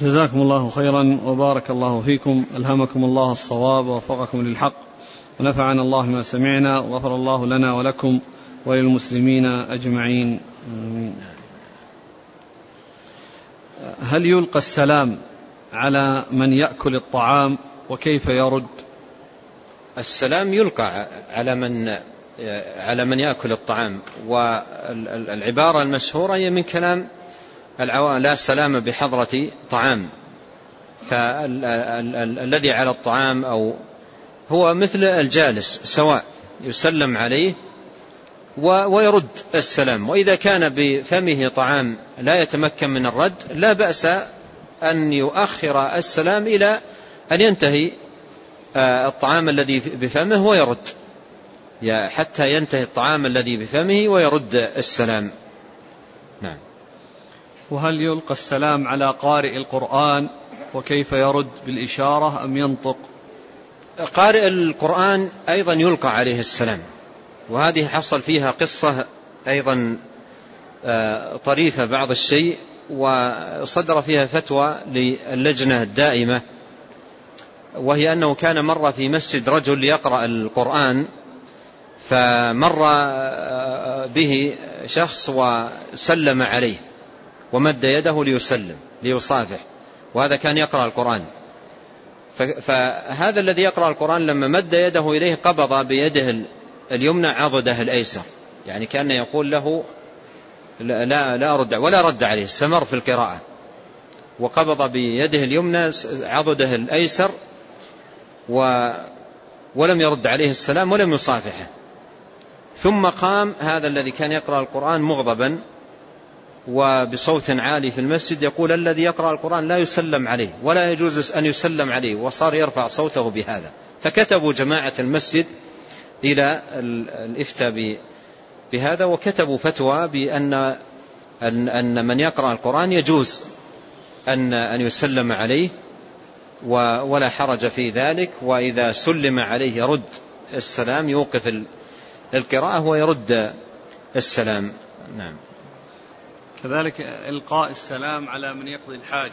جزاكم الله خيرا وبارك الله فيكم. ألهمكم الله الصواب ووفقكم للحق. ونفعنا الله ما سمعنا وغفر الله لنا ولكم وللمسلمين أجمعين. آمين. هل يلقى السلام على من يأكل الطعام وكيف يرد؟ السلام يلقى على من على من يأكل الطعام. والعبارة المشهورة هي من كلام لا سلام بحضرة طعام. فالذي على الطعام أو هو مثل الجالس سواء يسلم عليه ويرد السلام. وإذا كان بفمه طعام لا يتمكن من الرد لا بأس أن يؤخر السلام إلى أن ينتهي آه، الطعام الذي بفمه ويرد. حتى ينتهي الطعام الذي بفمه ويرد السلام. نعم. وهل يلقى السلام على قارئ القرآن وكيف يرد بالإشارة أم ينطق؟ قارئ القرآن أيضا يلقى عليه السلام وهذه حصل فيها قصة أيضا آه، طريفة بعض الشيء وصدر فيها فتوى للجنة الدائمة وهي أنه كان مر في مسجد رجل يقرأ القرآن فمر آه، به شخص وسلم عليه. ومد يده ليسلم ليصافح. وهذا كان يقرأ القرآن. فهذا الذي يقرأ القرآن لما مد يده إليه قبض بيده اليمنى عضده الأيسر. يعني كأن يقول له لا, لا أرد ولا رد عليه استمر في القراءة. وقبض بيده اليمنى عضده الأيسر و ولم يرد عليه السلام ولم يصافحه. ثم قام هذا الذي كان يقرأ القرآن مغضبا وبصوت عالي في المسجد يقول الذي يقرأ القرآن لا يسلم عليه ولا يجوز أن يسلم عليه وصار يرفع صوته بهذا. فكتبوا جماعة المسجد إلى الإفتاء بهذا وكتبوا فتوى بأن أن, أن من يقرأ القرآن يجوز أن, أن يسلم عليه ولا حرج في ذلك وإذا سلم عليه يرد السلام يوقف القراءة ويرد السلام. نعم. كذلك إلقاء السلام على من يقضي الحاجة.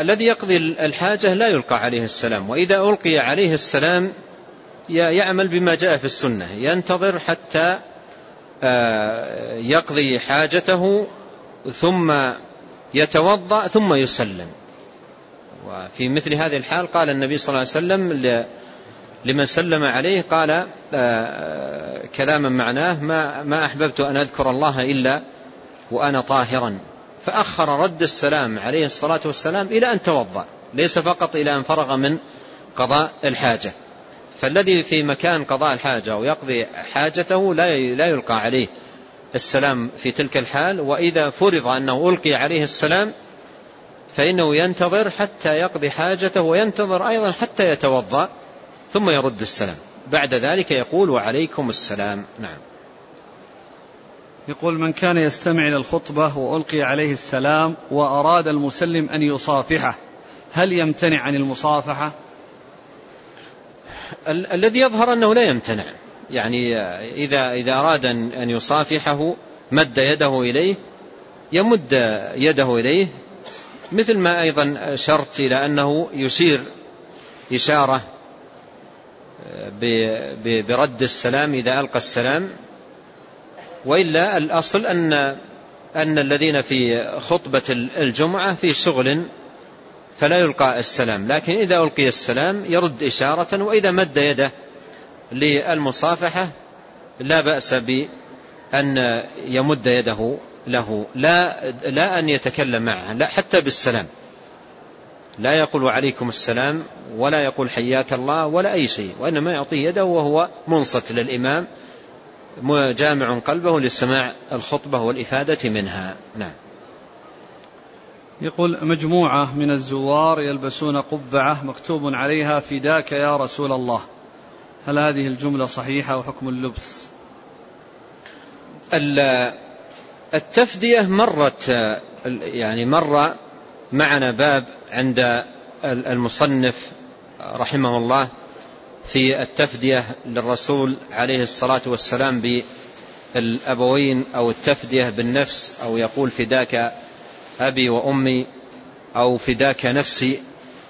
الذي يقضي الحاجة لا يلقى عليه السلام وإذا ألقي عليه السلام يعمل بما جاء في السنة ينتظر حتى آه، يقضي حاجته ثم يتوضأ ثم يسلم. وفي مثل هذه الحال قال النبي صلى الله عليه وسلم لمن سلم عليه قال آه، كلاما معناه ما, ما أحببت أن أذكر الله إلا وأنا طاهرا. فأخر رد السلام عليه الصلاة والسلام إلى أن توضأ ليس فقط إلى أن فرغ من قضاء الحاجة. فالذي في مكان قضاء الحاجة ويقضي حاجته لا لا يلقى عليه السلام في تلك الحال. وإذا فرض أنه ألقي عليه السلام فإنه ينتظر حتى يقضي حاجته وينتظر أيضا حتى يتوضأ. ثم يرد السلام. بعد ذلك يقول وعليكم السلام. نعم. يقول من كان يستمع إلى الخطبة وألقي عليه السلام وأراد المسلم أن يصافحه هل يمتنع عن المصافحة؟ ال الذي يظهر أنه لا يمتنع. يعني إذا, إذا أراد أن يصافحه مد يده إليه يمد يده إليه مثل ما أيضا شرط إلى أنه يشير إشارة برد السلام إذا ألقى السلام وإلا الأصل أن أن الذين في خطبة الجمعة في شغل فلا يلقى السلام لكن إذا ألقي السلام يرد إشارة وإذا مد يده للمصافحة لا بأس بأن يمد يده له لا, لا أن يتكلم معه لا حتى بالسلام. لا يقول عليكم السلام ولا يقول حياك الله ولا أي شيء وإنما يعطيه يده وهو منصت للإمام جامع قلبه لسماع الخطبة والإفادة منها. نعم. يقول مجموعة من الزوار يلبسون قبعة مكتوب عليها فداك يا رسول الله. هل هذه الجملة صحيحة وحكم اللبس؟ التفدية مرت يعني مر معنا باب عند المصنف رحمه الله في التفدية للرسول عليه الصلاة والسلام بالأبوين أو التفدية بالنفس أو يقول فداك أبي وأمي أو فداك نفسي.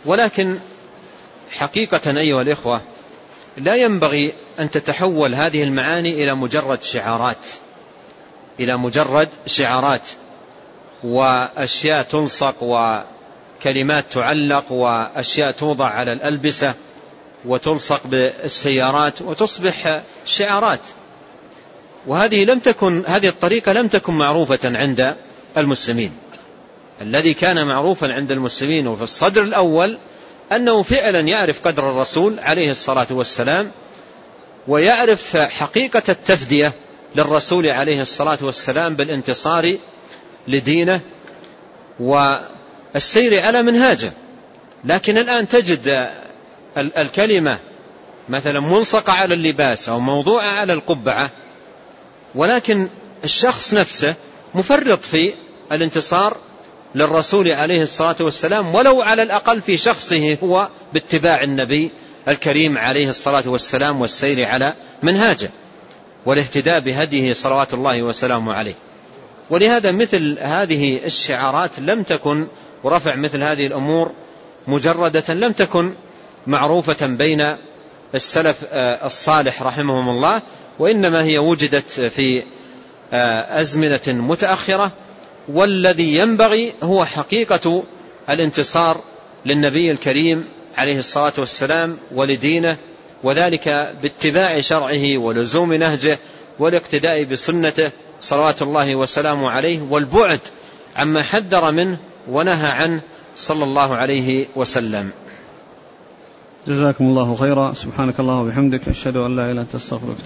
ولكن حقيقة أيها الإخوة لا ينبغي أن تتحول هذه المعاني إلى مجرد شعارات إلى مجرد شعارات وأشياء تلصق وكلمات تعلق وأشياء توضع على الألبسة وتلصق بالسيارات وتصبح شعارات. وهذه لم تكن هذه الطريقة لم تكن معروفة عند المسلمين. الذي كان معروفا عند المسلمين وفي الصدر الأول أنه فعلا يعرف قدر الرسول عليه الصلاة والسلام ويعرف حقيقة التفدية للرسول عليه الصلاة والسلام بالانتصار لدينه والسير على منهاجه. لكن الآن تجد الكلمة مثلا ملصقة على اللباس أو موضوعة على القبعة ولكن الشخص نفسه مفرط في الانتصار للرسول عليه الصلاة والسلام ولو على الأقل في شخصه هو باتباع النبي الكريم عليه الصلاة والسلام والسير على منهاجه والاهتداء بهديه صلوات الله وسلامه عليه. ولهذا مثل هذه الشعارات لم تكن ورفع مثل هذه الأمور مجردة لم تكن معروفة بين السلف الصالح رحمهم الله وإنما هي وجدت في أزمنة متأخرة والذي ينبغي هو حقيقة الانتصار للنبي الكريم عليه الصلاة والسلام ولدينه وذلك باتباع شرعه ولزوم نهجه والاقتداء بسنته صلوات الله وسلامه عليه والبعد عما حذر منه ونهى عنه صلى الله عليه وسلم. جزاكم الله خيرا. سبحانك الله وبحمدك أشهد أن لا إله إلا أنت أستغفرك